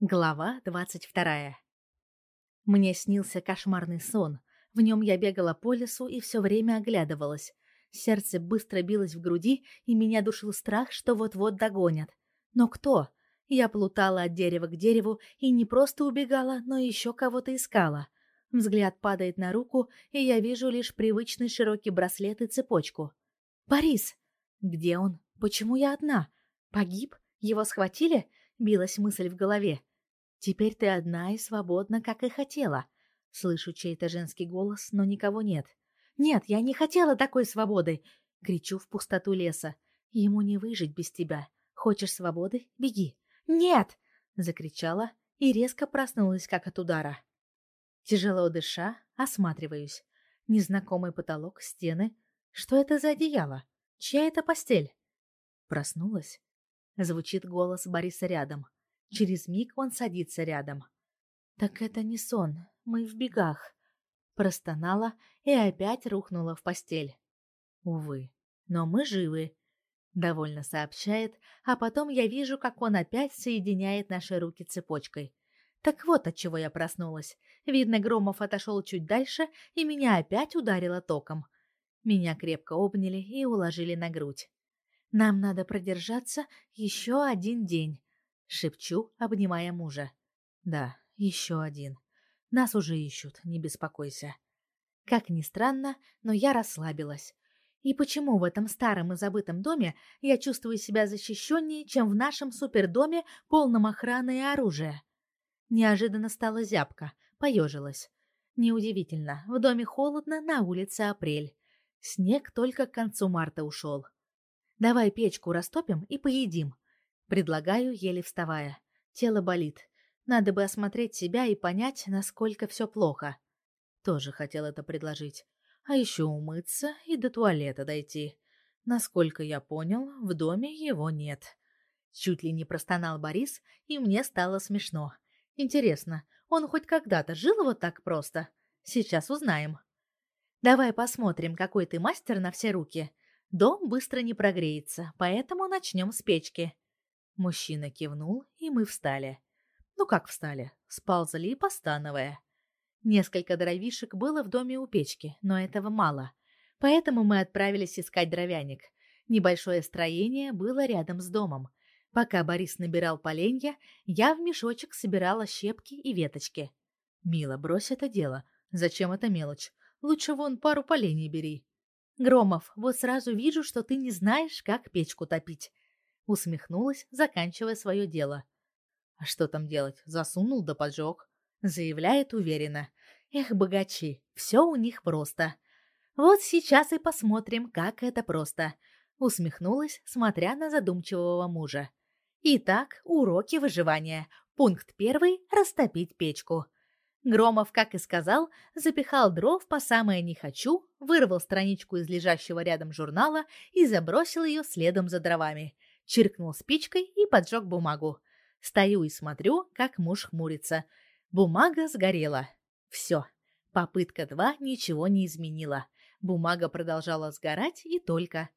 Глава двадцать вторая. Мне снился кошмарный сон. В нем я бегала по лесу и все время оглядывалась. Сердце быстро билось в груди, и меня душил страх, что вот-вот догонят. Но кто? Я плутала от дерева к дереву и не просто убегала, но еще кого-то искала. Взгляд падает на руку, и я вижу лишь привычный широкий браслет и цепочку. «Борис!» «Где он? Почему я одна? Погиб? Его схватили?» Билась мысль в голове. Теперь ты одна и свободна, как и хотела. Слышу чей-то женский голос, но никого нет. Нет, я не хотела такой свободы, кричу в пустоту леса. Ему не выжить без тебя. Хочешь свободы? Беги. Нет, закричала и резко проснулась как от удара. Тяжело дыша, осматриваюсь. Незнакомый потолок, стены. Что это за одеяло? Чья это постель? Проснулась. Звучит голос Бориса рядом. Через миг он садится рядом. «Так это не сон, мы в бегах», — простонала и опять рухнула в постель. «Увы, но мы живы», — довольно сообщает, а потом я вижу, как он опять соединяет наши руки цепочкой. Так вот от чего я проснулась. Видно, Громов отошел чуть дальше, и меня опять ударило током. Меня крепко обняли и уложили на грудь. Нам надо продержаться еще один день. Шепчу, обнимая мужа. Да, еще один. Нас уже ищут, не беспокойся. Как ни странно, но я расслабилась. И почему в этом старом и забытом доме я чувствую себя защищеннее, чем в нашем супердоме, полном охраны и оружия? Неожиданно стала зябко, поежилась. Неудивительно, в доме холодно, на улице апрель. Снег только к концу марта ушел. Давай печку растопим и поедим, Предлагаю, еле вставая. Тело болит. Надо бы осмотреть себя и понять, насколько все плохо. Тоже хотел это предложить. А еще умыться и до туалета дойти. Насколько я понял, в доме его нет. Чуть ли не простонал Борис, и мне стало смешно. Интересно, он хоть когда-то жил вот так просто? Сейчас узнаем. Давай посмотрим, какой ты мастер на все руки. Дом быстро не прогреется, поэтому начнем с печки. Мужчина кивнул, и мы встали. Ну как встали? Сползли, постановая. Несколько дровишек было в доме у печки, но этого мало. Поэтому мы отправились искать дровяник. Небольшое строение было рядом с домом. Пока Борис набирал поленья, я в мешочек собирала щепки и веточки. «Мила, брось это дело. Зачем эта мелочь? Лучше вон пару полений бери». «Громов, вот сразу вижу, что ты не знаешь, как печку топить усмехнулась, заканчивая свое дело. А что там делать? Засунул да поджег. Заявляет уверенно. Эх, богачи, все у них просто. Вот сейчас и посмотрим, как это просто. Усмехнулась, смотря на задумчивого мужа. Итак, уроки выживания. Пункт первый – растопить печку. Громов, как и сказал, запихал дров по самое не хочу, вырвал страничку из лежащего рядом журнала и забросил ее следом за дровами – чиркнул спичкой и поджег бумагу. Стою и смотрю, как муж хмурится. Бумага сгорела. Все. Попытка два ничего не изменила. Бумага продолжала сгорать и только.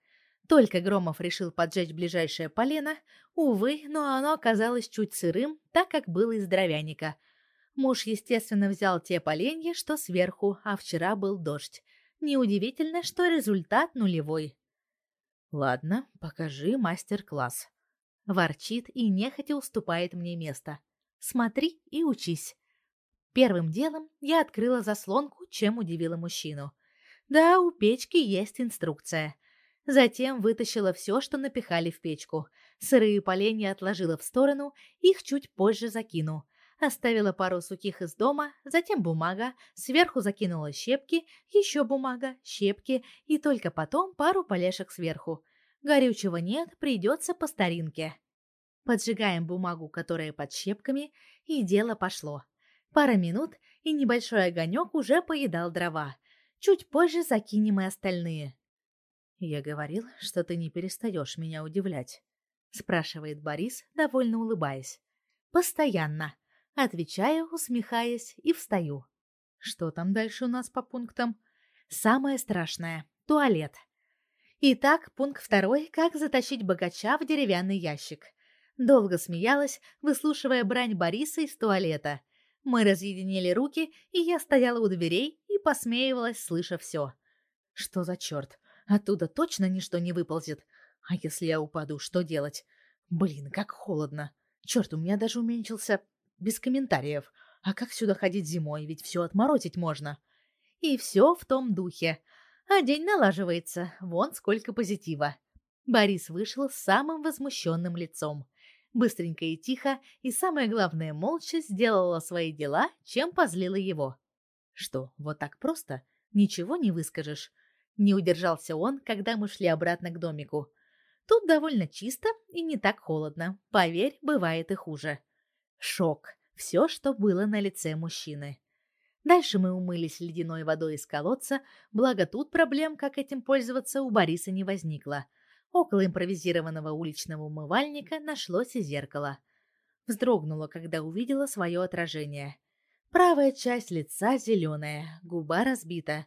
Только Громов решил поджечь ближайшее полено, увы, но оно оказалось чуть сырым, так как было из дровяника. Муж, естественно, взял те поленья, что сверху, а вчера был дождь. Неудивительно, что результат нулевой. Ладно, покажи мастер-класс. Ворчит и нехотя уступает мне место. Смотри и учись. Первым делом я открыла заслонку, чем удивила мужчину. Да, у печки есть инструкция. Затем вытащила все, что напихали в печку. Сырые поленья отложила в сторону, их чуть позже закину. Оставила пару сухих из дома, затем бумага, сверху закинула щепки, еще бумага, щепки и только потом пару полешек сверху. Горючего нет, придется по старинке. Поджигаем бумагу, которая под щепками, и дело пошло. Пара минут, и небольшой огонек уже поедал дрова. Чуть позже закинем и остальные. «Я говорил, что ты не перестаешь меня удивлять», — спрашивает Борис, довольно улыбаясь. «Постоянно», Отвечаю, усмехаясь, и встаю. Что там дальше у нас по пунктам? Самое страшное — туалет. Итак, пункт второй — как затащить богача в деревянный ящик. Долго смеялась, выслушивая брань Бориса из туалета. Мы разъединили руки, и я стояла у дверей и посмеивалась, слыша все. Что за черт? Оттуда точно ничто не выползет. А если я упаду, что делать? Блин, как холодно. Черт, у меня даже уменьшился без комментариев. А как сюда ходить зимой, ведь все отморозить можно. И все в том духе. А день налаживается, вон сколько позитива. Борис вышел с самым возмущенным лицом. Быстренько и тихо, и самое главное, молча сделала свои дела, чем позлила его. Что, вот так просто? Ничего не выскажешь? Не удержался он, когда мы шли обратно к домику. Тут довольно чисто и не так холодно. Поверь, бывает и хуже. Шок. Все, что было на лице мужчины. Дальше мы умылись ледяной водой из колодца, благо тут проблем, как этим пользоваться, у Бориса не возникло. Около импровизированного уличного умывальника нашлось и зеркало. Вздрогнула, когда увидела свое отражение. Правая часть лица зеленая, губа разбита.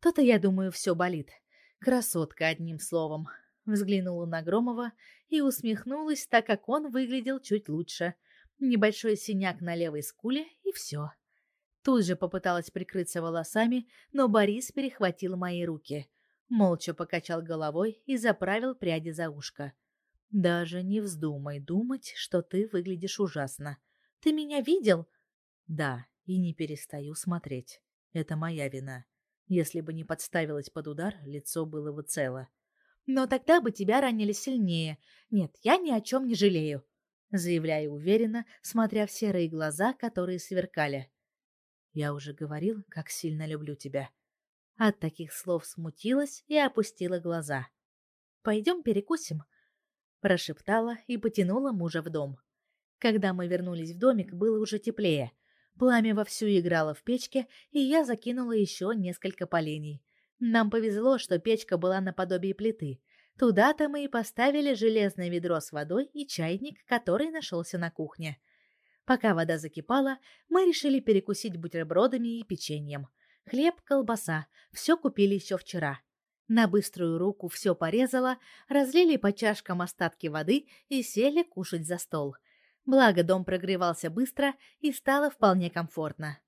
То-то, я думаю, все болит. Красотка, одним словом. Взглянула на Громова и усмехнулась, так как он выглядел чуть лучше. Небольшой синяк на левой скуле и все. Тут же попыталась прикрыться волосами, но Борис перехватил мои руки. Молча покачал головой и заправил пряди за ушко. «Даже не вздумай думать, что ты выглядишь ужасно. Ты меня видел?» «Да, и не перестаю смотреть. Это моя вина. Если бы не подставилась под удар, лицо было бы цело. Но тогда бы тебя ранили сильнее. Нет, я ни о чем не жалею», — заявляю уверенно, смотря в серые глаза, которые сверкали. «Я уже говорил, как сильно люблю тебя», от таких слов смутилась и опустила глаза. «Пойдем перекусим», — прошептала и потянула мужа в дом. Когда мы вернулись в домик, было уже теплее. Пламя вовсю играло в печке, и я закинула еще несколько полений. Нам повезло, что печка была наподобие плиты. Туда-то мы и поставили железное ведро с водой и чайник, который нашелся на кухне. Пока вода закипала, мы решили перекусить бутербродами и печеньем — Хлеб, колбаса — все купили еще вчера. На быструю руку все порезала, разлили по чашкам остатки воды и сели кушать за стол. Благо дом прогревался быстро и стало вполне комфортно.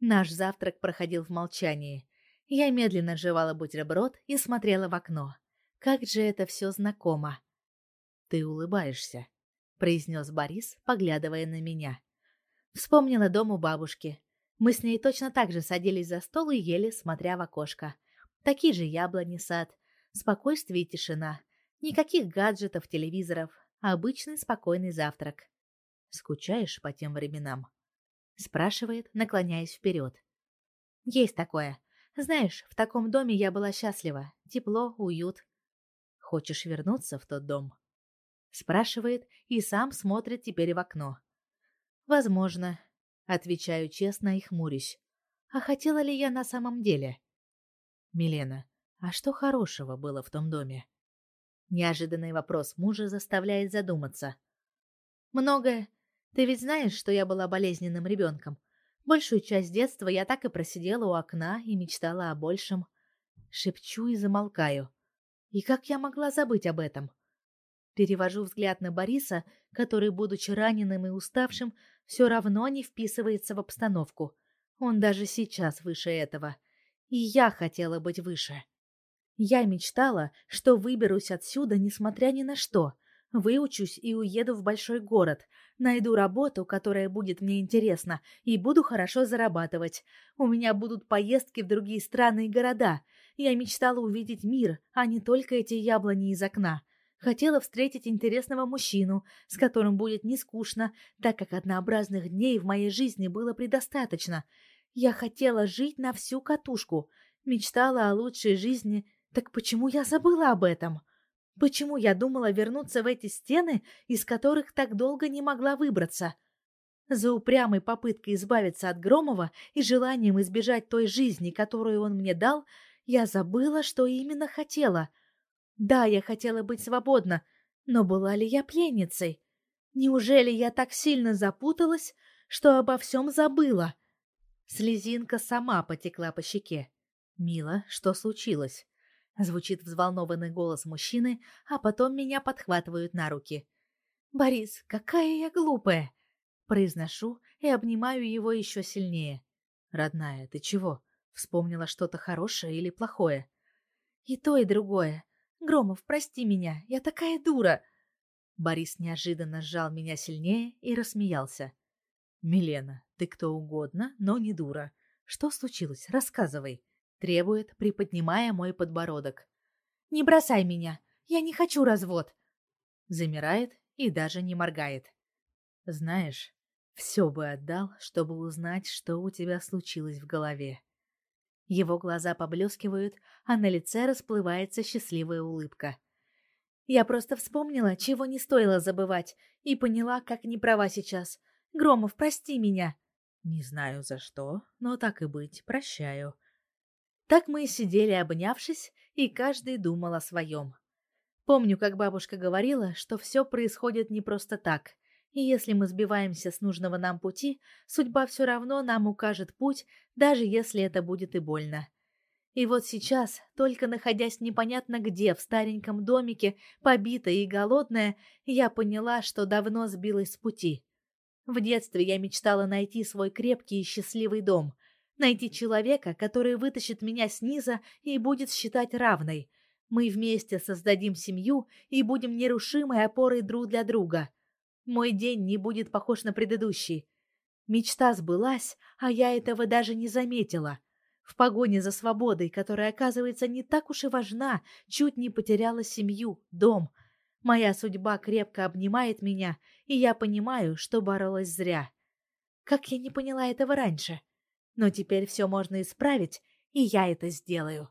Наш завтрак проходил в молчании. Я медленно жевала бутерброд и смотрела в окно. Как же это все знакомо. «Ты улыбаешься», — произнес Борис, поглядывая на меня. Вспомнила дом у бабушки. Мы с ней точно так же садились за стол и ели, смотря в окошко. Такие же яблони, сад, спокойствие и тишина. Никаких гаджетов, телевизоров. Обычный спокойный завтрак. «Скучаешь по тем временам?» Спрашивает, наклоняясь вперед. «Есть такое. Знаешь, в таком доме я была счастлива. Тепло, уют. Хочешь вернуться в тот дом?» Спрашивает и сам смотрит теперь в окно. «Возможно. Отвечаю честно и хмурюсь. А хотела ли я на самом деле? Милена, а что хорошего было в том доме? Неожиданный вопрос мужа заставляет задуматься. Многое. Ты ведь знаешь, что я была болезненным ребенком. Большую часть детства я так и просидела у окна и мечтала о большем. Шепчу и замолкаю. И как я могла забыть об этом? Перевожу взгляд на Бориса, который, будучи раненым и уставшим, все равно не вписывается в обстановку. Он даже сейчас выше этого. И я хотела быть выше. Я мечтала, что выберусь отсюда, несмотря ни на что. Выучусь и уеду в большой город. Найду работу, которая будет мне интересна, и буду хорошо зарабатывать. У меня будут поездки в другие страны и города. Я мечтала увидеть мир, а не только эти яблони из окна. Хотела встретить интересного мужчину, с которым будет не скучно, так как однообразных дней в моей жизни было предостаточно. Я хотела жить на всю катушку, мечтала о лучшей жизни, так почему я забыла об этом? Почему я думала вернуться в эти стены, из которых так долго не могла выбраться? За упрямой попыткой избавиться от Громова и желанием избежать той жизни, которую он мне дал, я забыла, что именно хотела — да, я хотела быть свободна, но была ли я пленницей? Неужели я так сильно запуталась, что обо всем забыла? Слезинка сама потекла по щеке. «Мила, что случилось?» Звучит взволнованный голос мужчины, а потом меня подхватывают на руки. Борис, какая я глупая, произношу и обнимаю его еще сильнее. Родная, ты чего? Вспомнила что-то хорошее или плохое? И то, и другое. Громов, прости меня, я такая дура. Борис неожиданно сжал меня сильнее и рассмеялся. Милена, ты кто угодно, но не дура. Что случилось? Рассказывай, требует, приподнимая мой подбородок. Не бросай меня. Я не хочу развод. Замирает и даже не моргает. Знаешь, все бы отдал, чтобы узнать, что у тебя случилось в голове. Его глаза поблескивают, а на лице расплывается счастливая улыбка. Я просто вспомнила, чего не стоило забывать, и поняла, как не права сейчас. Громов, прости меня. Не знаю за что, но так и быть, прощаю. Так мы и сидели, обнявшись, и каждый думал о своем. Помню, как бабушка говорила, что все происходит не просто так. И если мы сбиваемся с нужного нам пути, судьба все равно нам укажет путь, даже если это будет и больно. И вот сейчас, только находясь непонятно где, в стареньком домике, побитая и голодная, я поняла, что давно сбилась с пути. В детстве я мечтала найти свой крепкий и счастливый дом, найти человека, который вытащит меня снизу и будет считать равной. Мы вместе создадим семью и будем нерушимой опорой друг для друга — мой день не будет похож на предыдущий. Мечта сбылась, а я этого даже не заметила. В погоне за свободой, которая, оказывается, не так уж и важна, чуть не потеряла семью, дом. Моя судьба крепко обнимает меня, и я понимаю, что боролась зря. Как я не поняла этого раньше? Но теперь все можно исправить, и я это сделаю.